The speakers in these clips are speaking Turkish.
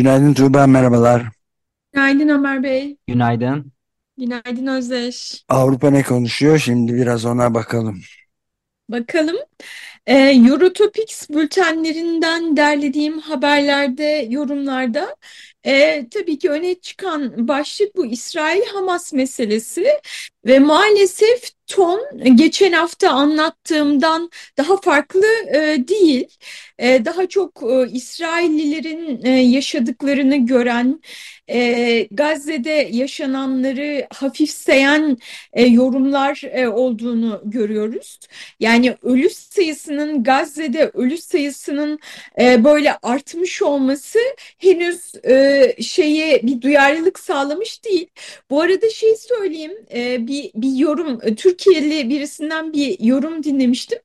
Günaydın Tuğba, merhabalar. Günaydın Ömer Bey. Günaydın. Günaydın Özdeş. Avrupa ne konuşuyor? Şimdi biraz ona bakalım. Bakalım. E, Eurotopics bültenlerinden derlediğim haberlerde, yorumlarda e, tabii ki öne çıkan başlık bu İsrail-Hamas meselesi ve maalesef ton geçen hafta anlattığımdan daha farklı e, değil. E, daha çok e, İsraillilerin e, yaşadıklarını gören, e, Gazze'de yaşananları hafifseyen e, yorumlar e, olduğunu görüyoruz. Yani ölü sayısının Gazze'de ölü sayısının e, böyle artmış olması henüz e, şeye bir duyarlılık sağlamış değil. Bu arada şey söyleyeyim, e, bir bir yorum Türkiye'li birisinden bir yorum dinlemiştim.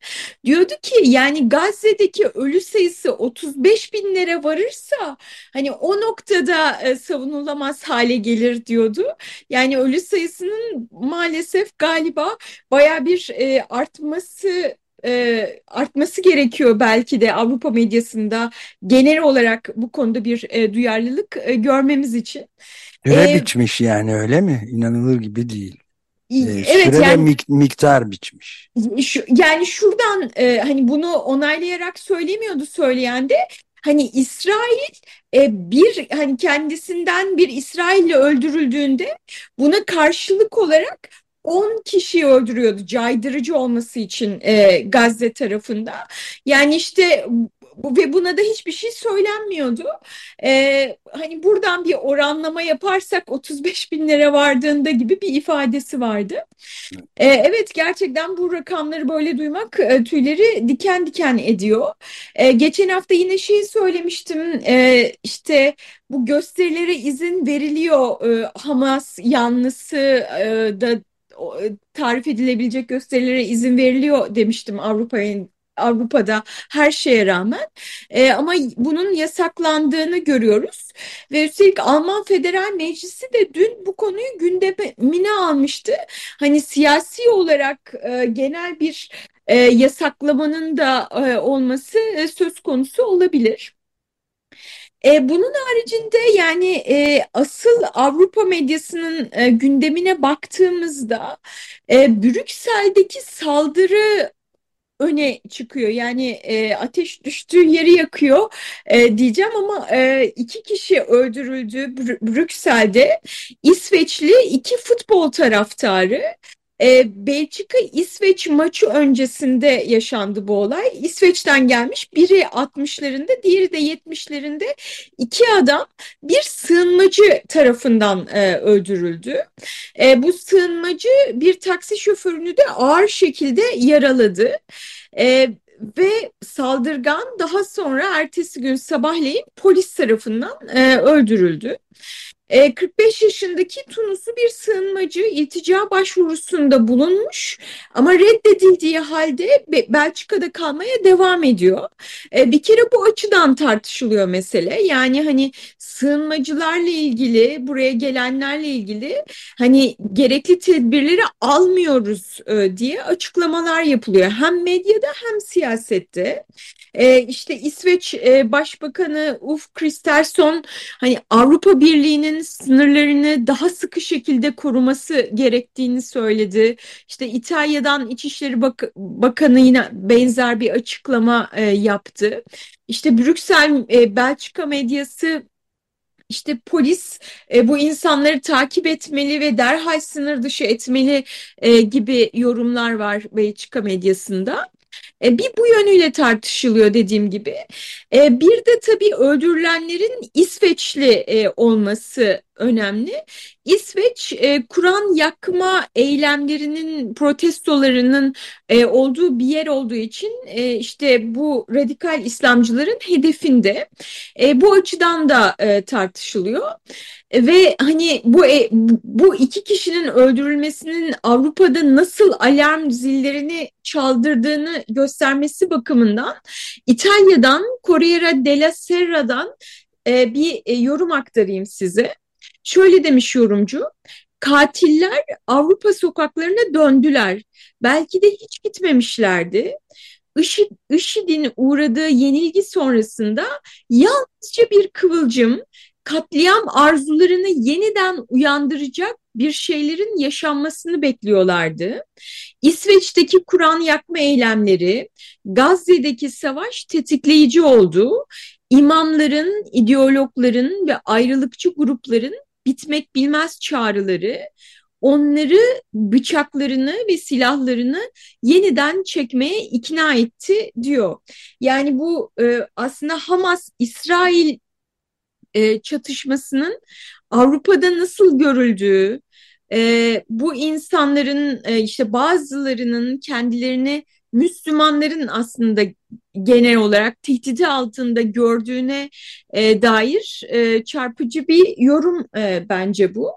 Diyordu ki yani Gazze'deki ölü sayısı 35 binlere varırsa hani o noktada e, savunulamaz hale gelir diyordu. Yani ölü sayısının maalesef galiba baya bir e, artması e, artması gerekiyor belki de Avrupa medyasında genel olarak bu konuda bir e, duyarlılık e, görmemiz için. Süre E, biçmiş yani öyle mi? İnanılır gibi değil. Ee, evet süre yani mik- miktar biçmiş. Şu, yani şuradan e, hani bunu onaylayarak söylemiyordu söyleyen de hani İsrail e, bir hani kendisinden bir İsrailli öldürüldüğünde buna karşılık olarak 10 kişiyi öldürüyordu caydırıcı olması için e, Gazze tarafında. Yani işte ve buna da hiçbir şey söylenmiyordu. E, hani buradan bir oranlama yaparsak 35 bin lira vardığında gibi bir ifadesi vardı. E, evet gerçekten bu rakamları böyle duymak e, tüyleri diken diken ediyor. E, geçen hafta yine şey söylemiştim e, işte bu gösterilere izin veriliyor e, Hamas yanlısı e, da e, tarif edilebilecek gösterilere izin veriliyor demiştim Avrupa'nın Avrupa'da her şeye rağmen E, ama bunun yasaklandığını görüyoruz ve üstelik Alman Federal Meclisi de dün bu konuyu gündemine almıştı. Hani siyasi olarak e, genel bir e, yasaklamanın da e, olması e, söz konusu olabilir. E, bunun haricinde yani e, asıl Avrupa medyasının e, gündemine baktığımızda e, Brüksel'deki saldırı öne çıkıyor. Yani e, ateş düştüğü yeri yakıyor e, diyeceğim ama e, iki kişi öldürüldü Br Brüksel'de. İsveçli iki futbol taraftarı. E, Belçika-İsveç maçı öncesinde yaşandı bu olay. İsveç'ten gelmiş biri 60'larında diğeri de 70'lerinde iki adam bir sığınmacı tarafından e, öldürüldü. E, bu sığınmacı bir taksi şoförünü de ağır şekilde yaraladı. E, ve saldırgan daha sonra ertesi gün sabahleyin polis tarafından e, öldürüldü. E, 45 yaşındaki Tunuslu bir sığınmacı iltica başvurusunda bulunmuş ama reddedildiği halde Be- Belçika'da kalmaya devam ediyor. E, bir kere bu açıdan tartışılıyor mesele. Yani hani sığınmacılarla ilgili, buraya gelenlerle ilgili hani gerekli tedbirleri almıyoruz e, diye açıklamalar yapılıyor. Hem medyada hem siyasette. E, işte İsveç e, Başbakanı Ulf Kristersson hani Avrupa Birliği'nin sınırlarını daha sıkı şekilde koruması gerektiğini söyledi. İşte İtalya'dan İçişleri Bak Bakanı yine benzer bir açıklama e, yaptı. İşte Brüksel e, Belçika medyası işte polis e, bu insanları takip etmeli ve derhal sınır dışı etmeli e, gibi yorumlar var Belçika medyasında. E, bir bu yönüyle tartışılıyor dediğim gibi. E, bir de tabii öldürülenlerin İsveçli e, olması önemli. İsveç e, Kur'an yakma eylemlerinin protestolarının e, olduğu bir yer olduğu için e, işte bu radikal İslamcıların hedefinde. E, bu açıdan da e, tartışılıyor. Ve hani bu e, bu iki kişinin öldürülmesinin Avrupa'da nasıl alarm zillerini çaldırdığını göstermesi bakımından İtalya'dan Corriere della Serra'dan e, bir e, yorum aktarayım size. Şöyle demiş yorumcu, katiller Avrupa sokaklarına döndüler. Belki de hiç gitmemişlerdi. IŞİD, IŞİD'in uğradığı yenilgi sonrasında yalnızca bir kıvılcım katliam arzularını yeniden uyandıracak bir şeylerin yaşanmasını bekliyorlardı. İsveç'teki Kur'an yakma eylemleri, Gazze'deki savaş tetikleyici oldu. İmamların, ideologların ve ayrılıkçı grupların bitmek bilmez çağrıları onları bıçaklarını ve silahlarını yeniden çekmeye ikna etti diyor. Yani bu e, aslında Hamas-İsrail e, çatışmasının Avrupa'da nasıl görüldüğü, e, bu insanların e, işte bazılarının kendilerini Müslümanların aslında genel olarak tehdidi altında gördüğüne e, dair e, çarpıcı bir yorum e, bence bu.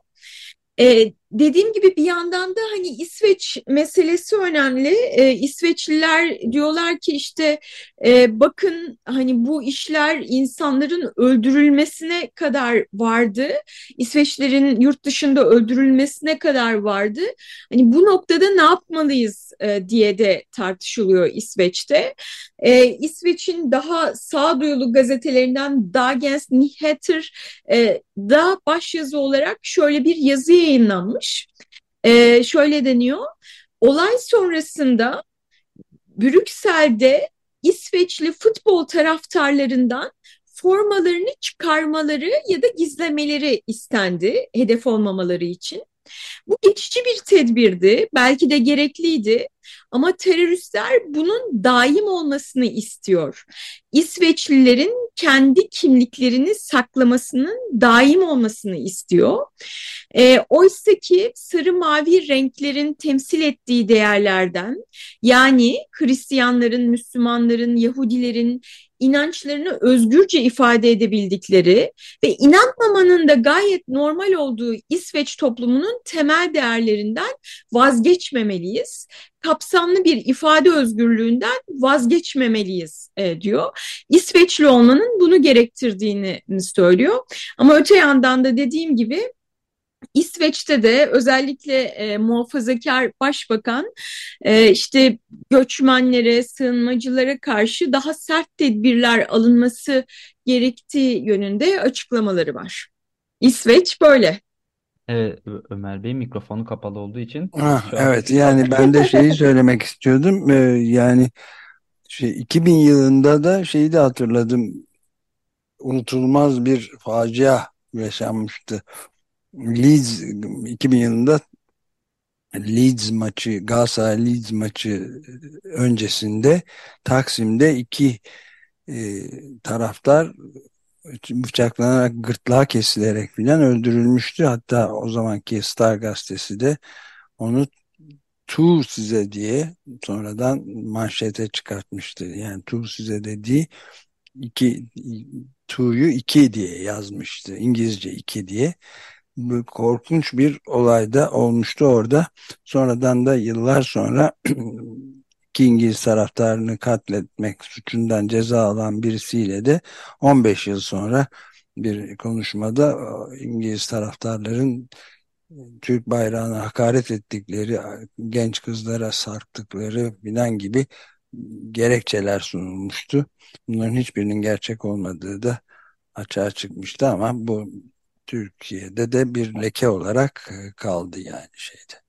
E, dediğim gibi bir yandan da hani İsveç meselesi önemli. E, İsveçliler diyorlar ki işte e, bakın hani bu işler insanların öldürülmesine kadar vardı. İsveçlerin yurt dışında öldürülmesine kadar vardı. Hani bu noktada ne yapmalıyız e, diye de tartışılıyor İsveç'te. E, İsveç'in daha sağduyulu gazetelerinden Dagens Nyheter e, da başyazı olarak şöyle bir yazı yayınlanmış. E, şöyle deniyor. Olay sonrasında Brüksel'de İsveçli futbol taraftarlarından formalarını çıkarmaları ya da gizlemeleri istendi hedef olmamaları için. Bu geçici bir tedbirdi, belki de gerekliydi ama teröristler bunun daim olmasını istiyor. İsveçlilerin kendi kimliklerini saklamasının daim olmasını istiyor. E, Oysa ki sarı mavi renklerin temsil ettiği değerlerden yani Hristiyanların, Müslümanların, Yahudilerin inançlarını özgürce ifade edebildikleri ve inanmamanın da gayet normal olduğu İsveç toplumunun temel değerlerinden vazgeçmemeliyiz. Kapsamlı bir ifade özgürlüğünden vazgeçmemeliyiz e, diyor. İsveçli olmanın bunu gerektirdiğini söylüyor. Ama öte yandan da dediğim gibi İsveç'te de özellikle e, muhafazakar başbakan e, işte göçmenlere, sığınmacılara karşı daha sert tedbirler alınması gerektiği yönünde açıklamaları var. İsveç böyle. Evet Ömer Bey mikrofonu kapalı olduğu için Ah, şu an evet yani ben de şeyi söylemek istiyordum. Ee, yani şey 2000 yılında da şeyi de hatırladım. Unutulmaz bir facia yaşanmıştı. Leeds 2000 yılında Leeds maçı Galatasaray Leeds maçı öncesinde Taksim'de iki e, taraftar bıçaklanarak gırtlağı kesilerek filan öldürülmüştü. Hatta o zamanki Star gazetesi de onu tu size diye sonradan manşete çıkartmıştı. Yani tu size dediği iki tu'yu iki diye yazmıştı. İngilizce iki diye korkunç bir olayda olmuştu orada. Sonradan da yıllar sonra iki İngiliz taraftarını katletmek suçundan ceza alan birisiyle de 15 yıl sonra bir konuşmada İngiliz taraftarların Türk bayrağına hakaret ettikleri, genç kızlara sarktıkları filan gibi gerekçeler sunulmuştu. Bunların hiçbirinin gerçek olmadığı da açığa çıkmıştı ama bu Türkiye'de de bir leke olarak e, kaldı yani şeyde.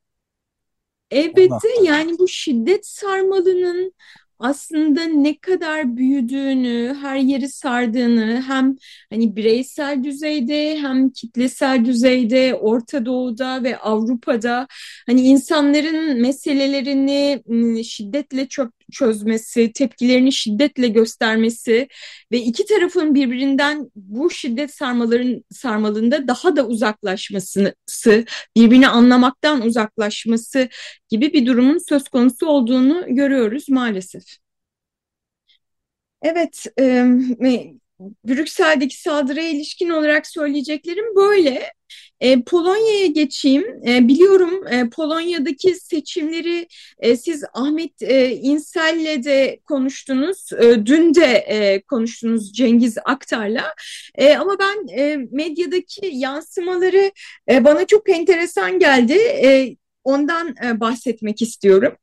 Elbette yani bu şiddet sarmalının aslında ne kadar büyüdüğünü, her yeri sardığını hem hani bireysel düzeyde hem kitlesel düzeyde Orta Doğu'da ve Avrupa'da hani insanların meselelerini şiddetle çöp, çözmesi, tepkilerini şiddetle göstermesi ve iki tarafın birbirinden bu şiddet sarmaların sarmalında daha da uzaklaşması, birbirini anlamaktan uzaklaşması gibi bir durumun söz konusu olduğunu görüyoruz maalesef. Evet, e, Brüksel'deki saldırıya ilişkin olarak söyleyeceklerim böyle. E, Polonya'ya geçeyim. E, biliyorum e, Polonya'daki seçimleri e, siz Ahmet e, İnsel'le de konuştunuz. E, dün de e, konuştunuz Cengiz Aktar'la. E, ama ben e, medyadaki yansımaları e, bana çok enteresan geldi. E, ondan e, bahsetmek istiyorum.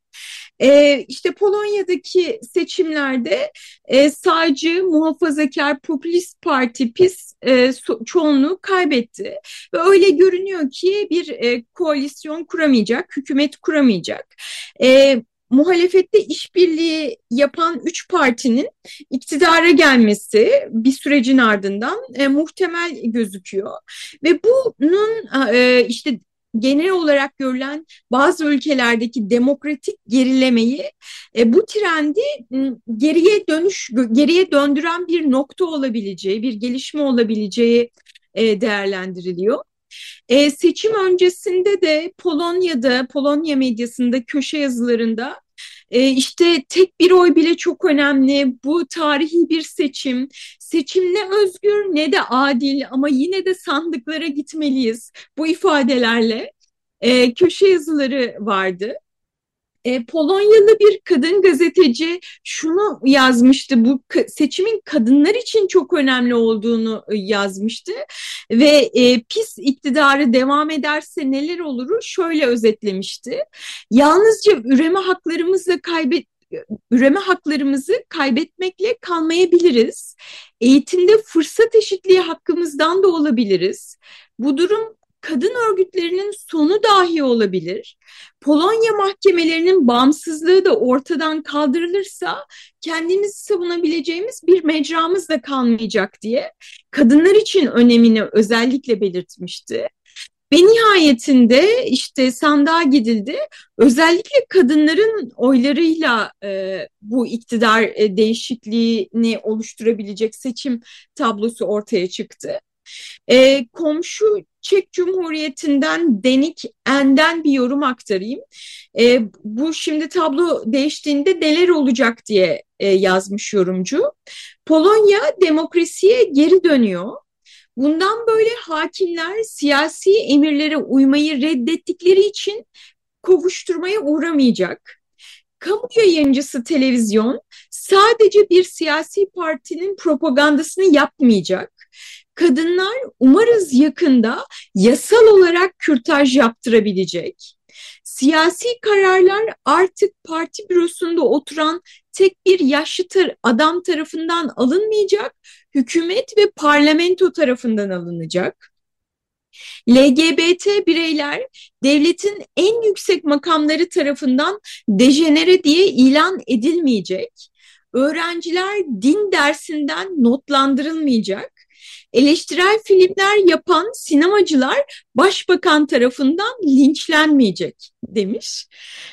E, işte Polonya'daki seçimlerde e, sağcı, muhafazakar, popülist parti PIS e, çoğunluğu kaybetti. Ve öyle görünüyor ki bir e, koalisyon kuramayacak, hükümet kuramayacak. E, muhalefette işbirliği yapan üç partinin iktidara gelmesi bir sürecin ardından e, muhtemel gözüküyor ve bunun e, işte genel olarak görülen bazı ülkelerdeki demokratik gerilemeyi e, bu trendi geriye dönüş geriye döndüren bir nokta olabileceği, bir gelişme olabileceği e, değerlendiriliyor. E, seçim öncesinde de Polonya'da, Polonya medyasında, köşe yazılarında e, işte tek bir oy bile çok önemli. Bu tarihi bir seçim. Seçim ne özgür ne de adil ama yine de sandıklara gitmeliyiz. Bu ifadelerle e, köşe yazıları vardı. E, Polonyalı bir kadın gazeteci şunu yazmıştı, bu seçimin kadınlar için çok önemli olduğunu e, yazmıştı ve e, pis iktidarı devam ederse neler oluru şöyle özetlemişti. Yalnızca üreme haklarımızla kaybet üreme haklarımızı kaybetmekle kalmayabiliriz. Eğitimde fırsat eşitliği hakkımızdan da olabiliriz. Bu durum kadın örgütlerinin sonu dahi olabilir. Polonya mahkemelerinin bağımsızlığı da ortadan kaldırılırsa kendimizi savunabileceğimiz bir mecramız da kalmayacak diye kadınlar için önemini özellikle belirtmişti. Ve nihayetinde işte sandığa gidildi. Özellikle kadınların oylarıyla e, bu iktidar e, değişikliğini oluşturabilecek seçim tablosu ortaya çıktı. E, komşu Çek Cumhuriyeti'nden Denik En'den bir yorum aktarayım. E, bu şimdi tablo değiştiğinde neler olacak diye e, yazmış yorumcu. Polonya demokrasiye geri dönüyor. Bundan böyle hakimler siyasi emirlere uymayı reddettikleri için kovuşturmaya uğramayacak. Kamu yayıncısı televizyon sadece bir siyasi partinin propagandasını yapmayacak kadınlar umarız yakında yasal olarak kürtaj yaptırabilecek. Siyasi kararlar artık parti bürosunda oturan tek bir yaşlı tar adam tarafından alınmayacak, hükümet ve parlamento tarafından alınacak. LGBT bireyler devletin en yüksek makamları tarafından dejenere diye ilan edilmeyecek. Öğrenciler din dersinden notlandırılmayacak eleştirel filmler yapan sinemacılar başbakan tarafından linçlenmeyecek demiş.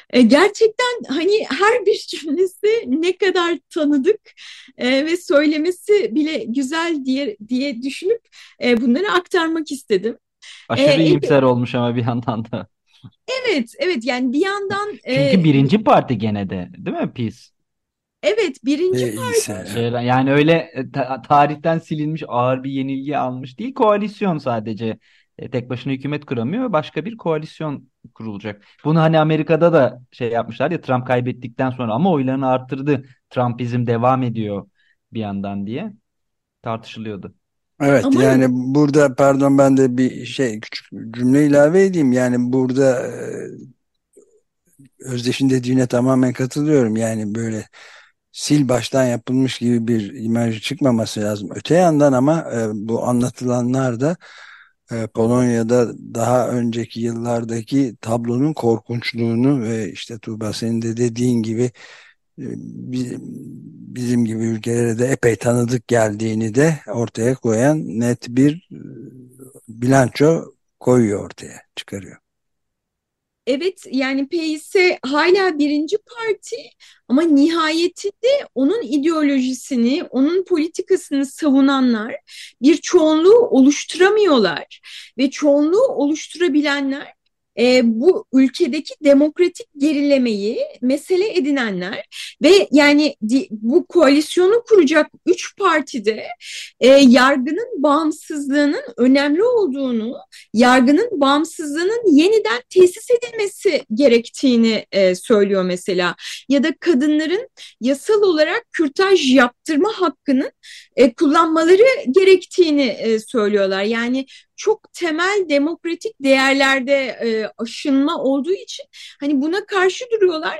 E, gerçekten hani her bir cümlesi ne kadar tanıdık e, ve söylemesi bile güzel diye diye düşünüp e, bunları aktarmak istedim. Aşırı e, iyimser olmuş ama bir yandan da. Evet, evet yani bir yandan... Çünkü e, birinci parti gene de değil mi Peace? Evet birinci ee, parti. yani öyle e, ta- tarihten silinmiş ağır bir yenilgi almış değil. Koalisyon sadece. E, tek başına hükümet kuramıyor. Başka bir koalisyon kurulacak. Bunu hani Amerika'da da şey yapmışlar ya Trump kaybettikten sonra ama oylarını arttırdı. Trumpizm devam ediyor bir yandan diye tartışılıyordu. Evet Ama... yani burada pardon ben de bir şey küçük cümle ilave edeyim. Yani burada e, Özdeş'in dediğine tamamen katılıyorum. Yani böyle sil baştan yapılmış gibi bir imaj çıkmaması lazım. Öte yandan ama e, bu anlatılanlar da e, Polonya'da daha önceki yıllardaki tablonun korkunçluğunu ve işte Tuğba senin de dediğin gibi e, bizim gibi ülkelere de epey tanıdık geldiğini de ortaya koyan net bir e, bilanço koyuyor ortaya çıkarıyor. Evet yani PYS hala birinci parti ama nihayetinde onun ideolojisini, onun politikasını savunanlar bir çoğunluğu oluşturamıyorlar ve çoğunluğu oluşturabilenler e, bu ülkedeki demokratik gerilemeyi mesele edinenler ve yani bu koalisyonu kuracak üç partide e, yargının bağımsızlığının önemli olduğunu, yargının bağımsızlığının yeniden tesis edilmesi gerektiğini e, söylüyor mesela. Ya da kadınların yasal olarak kürtaj yaptırma hakkının e, kullanmaları gerektiğini e, söylüyorlar. Yani çok temel demokratik değerlerde e, aşınma olduğu için hani buna karşı duruyorlar.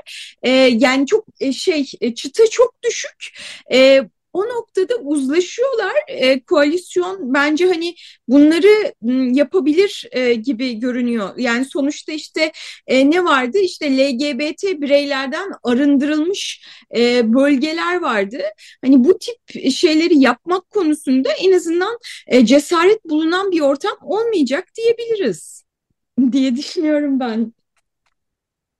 Yani çok şey e, çıta çok düşük. E, o noktada uzlaşıyorlar. E, koalisyon bence hani bunları yapabilir e, gibi görünüyor. Yani sonuçta işte e, ne vardı? İşte LGBT bireylerden arındırılmış e, bölgeler vardı. Hani bu tip şeyleri yapmak konusunda en azından e, cesaret bulunan bir ortam olmayacak diyebiliriz diye düşünüyorum ben.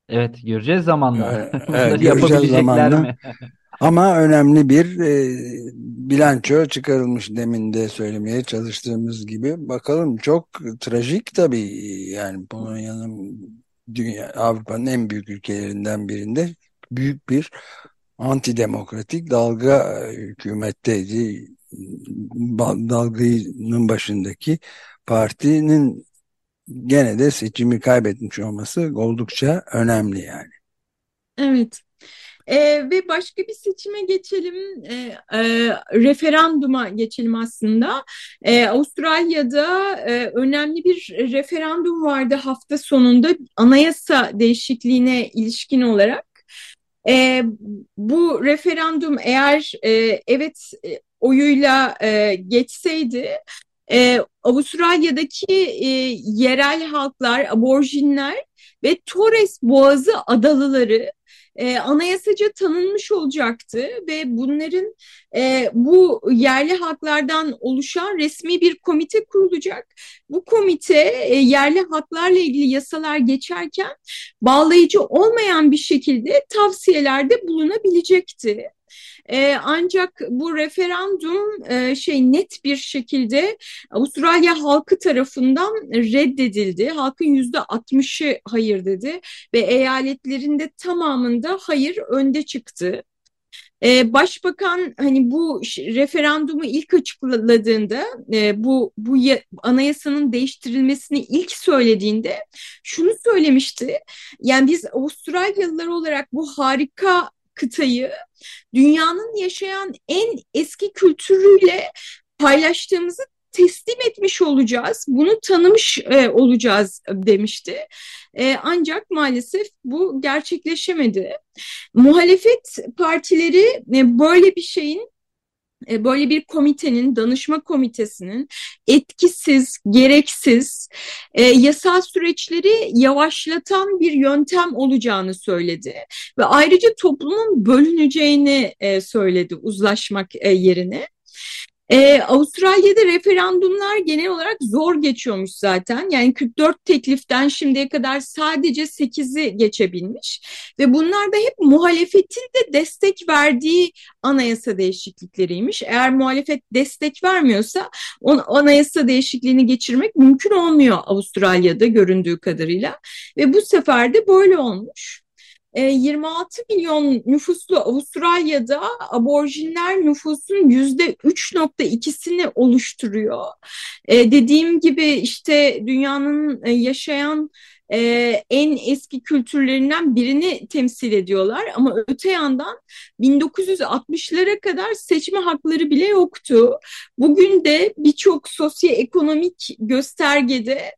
Evet göreceğiz zamanla. Evet, Bunları göreceğiz yapabilecekler zamanla. mi? Ama önemli bir e, bilanço çıkarılmış demin de söylemeye çalıştığımız gibi. Bakalım çok trajik tabii yani Polonya'nın dünya Avrupa'nın en büyük ülkelerinden birinde büyük bir antidemokratik dalga e, hükümetteydi. Dalganın başındaki partinin gene de seçimi kaybetmiş olması oldukça önemli yani. Evet. Ee, ve başka bir seçime geçelim, e, e, referanduma geçelim aslında. E, Avustralya'da e, önemli bir referandum vardı hafta sonunda anayasa değişikliğine ilişkin olarak. E, bu referandum eğer e, evet e, oyuyla e, geçseydi e, Avustralya'daki e, yerel halklar, aborjinler ve Torres Boğazı adalıları e, anayasaca tanınmış olacaktı ve bunların e, bu yerli haklardan oluşan resmi bir komite kurulacak. Bu komite e, yerli haklarla ilgili yasalar geçerken bağlayıcı olmayan bir şekilde tavsiyelerde bulunabilecekti. E, ancak bu referandum e, şey net bir şekilde Avustralya halkı tarafından reddedildi. Halkın yüzde 60'ı hayır dedi ve eyaletlerinde tamamında hayır önde çıktı. Ee, başbakan hani bu referandumu ilk açıkladığında e, bu bu anayasanın değiştirilmesini ilk söylediğinde şunu söylemişti. Yani biz Avustralyalılar olarak bu harika kıtayı dünyanın yaşayan en eski kültürüyle paylaştığımızı teslim etmiş olacağız, bunu tanımış e, olacağız demişti. E, ancak maalesef bu gerçekleşemedi. Muhalefet partileri e, böyle bir şeyin böyle bir komitenin, danışma komitesinin etkisiz, gereksiz, e, yasal süreçleri yavaşlatan bir yöntem olacağını söyledi. Ve ayrıca toplumun bölüneceğini e, söyledi uzlaşmak e, yerine. Ee, Avustralya'da referandumlar genel olarak zor geçiyormuş zaten. Yani 44 tekliften şimdiye kadar sadece 8'i geçebilmiş. Ve bunlar da hep muhalefetin de destek verdiği anayasa değişiklikleriymiş. Eğer muhalefet destek vermiyorsa on, anayasa değişikliğini geçirmek mümkün olmuyor Avustralya'da göründüğü kadarıyla. Ve bu sefer de böyle olmuş. 26 e, milyon nüfuslu Avustralya'da aborjinler nüfusun yüzde 3.2'sini oluşturuyor. E, dediğim gibi işte dünyanın e, yaşayan e, en eski kültürlerinden birini temsil ediyorlar. Ama öte yandan 1960'lara kadar seçme hakları bile yoktu. Bugün de birçok sosyoekonomik göstergede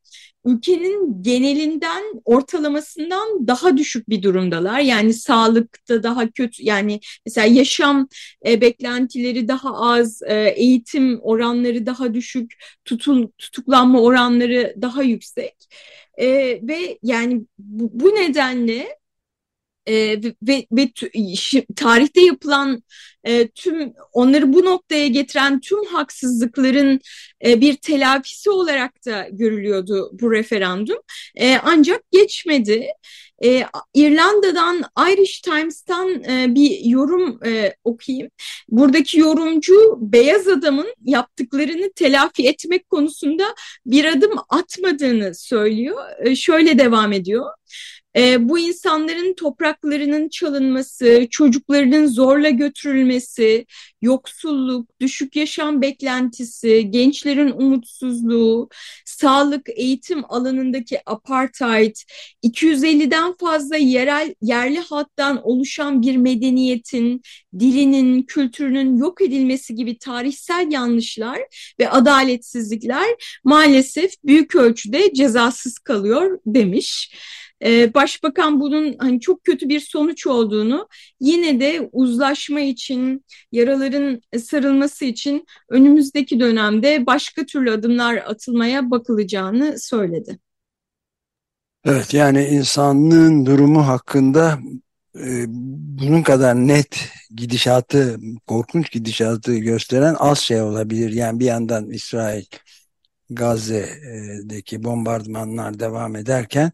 ülkenin genelinden ortalamasından daha düşük bir durumdalar. Yani sağlıkta daha kötü yani mesela yaşam e, beklentileri daha az, e, eğitim oranları daha düşük, tutul, tutuklanma oranları daha yüksek. E, ve yani bu, bu nedenle e, ve, ve tarihte yapılan e, tüm onları bu noktaya getiren tüm haksızlıkların e, bir telafisi olarak da görülüyordu bu referandum. E, ancak geçmedi. E, İrlanda'dan Irish Times'tan e, bir yorum e, okuyayım. Buradaki yorumcu beyaz adamın yaptıklarını telafi etmek konusunda bir adım atmadığını söylüyor. E, şöyle devam ediyor. E, bu insanların topraklarının çalınması, çocuklarının zorla götürülmesi, yoksulluk, düşük yaşam beklentisi, gençlerin umutsuzluğu, sağlık, eğitim alanındaki apartheid, 250'den fazla yerel yerli halktan oluşan bir medeniyetin, dilinin, kültürünün yok edilmesi gibi tarihsel yanlışlar ve adaletsizlikler maalesef büyük ölçüde cezasız kalıyor demiş. Ee, başbakan bunun hani çok kötü bir sonuç olduğunu yine de uzlaşma için, yaraların sarılması için önümüzdeki dönemde başka türlü adımlar atılmaya bakılacağını söyledi. Evet yani insanlığın durumu hakkında e, bunun kadar net gidişatı, korkunç gidişatı gösteren az şey olabilir. Yani bir yandan İsrail Gazze'deki bombardımanlar devam ederken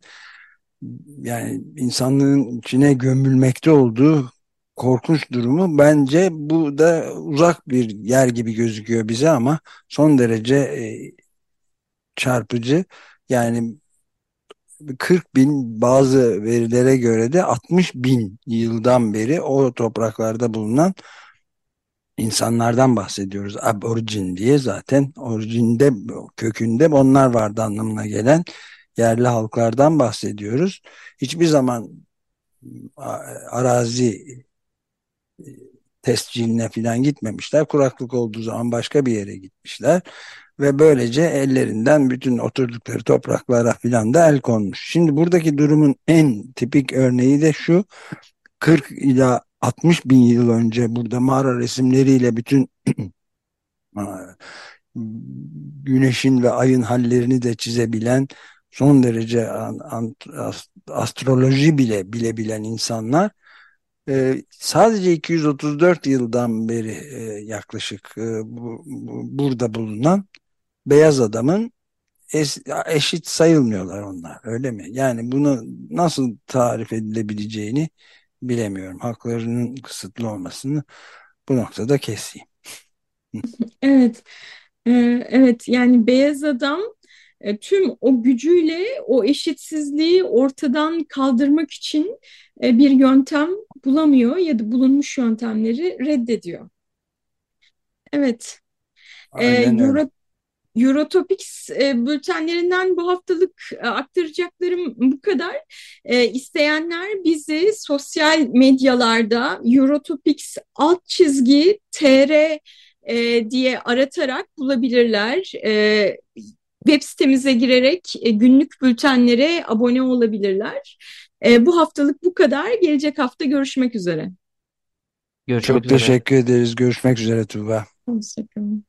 yani insanlığın içine gömülmekte olduğu korkunç durumu bence bu da uzak bir yer gibi gözüküyor bize ama son derece e, çarpıcı. Yani 40 bin bazı verilere göre de 60 bin yıldan beri o topraklarda bulunan insanlardan bahsediyoruz. Aborjin diye zaten orijinde kökünde onlar vardı anlamına gelen yerli halklardan bahsediyoruz. Hiçbir zaman arazi e, tesciline falan gitmemişler. Kuraklık olduğu zaman başka bir yere gitmişler. Ve böylece ellerinden bütün oturdukları topraklara falan da el konmuş. Şimdi buradaki durumun en tipik örneği de şu. 40 ila 60 bin yıl önce burada mağara resimleriyle bütün güneşin ve ayın hallerini de çizebilen son derece astroloji bile bilebilen insanlar e, sadece 234 yıldan beri e, yaklaşık e, bu, bu, burada bulunan beyaz adamın es, eşit sayılmıyorlar onlar öyle mi? Yani bunu nasıl tarif edilebileceğini bilemiyorum. Haklarının kısıtlı olmasını bu noktada keseyim. Evet. Ee, evet yani beyaz adam e, tüm o gücüyle o eşitsizliği ortadan kaldırmak için e, bir yöntem bulamıyor ya da bulunmuş yöntemleri reddediyor. Evet. E, Euro, Eurotopics bültenlerinden bu haftalık aktaracaklarım bu kadar. İsteyenler bizi sosyal medyalarda Eurotopics alt çizgi tr diye aratarak bulabilirler web sitemize girerek e, günlük bültenlere abone olabilirler. E, bu haftalık bu kadar. Gelecek hafta görüşmek üzere. Görüşmek Çok üzere. teşekkür ederiz. Görüşmek üzere Tuğba. Hoşçakalın.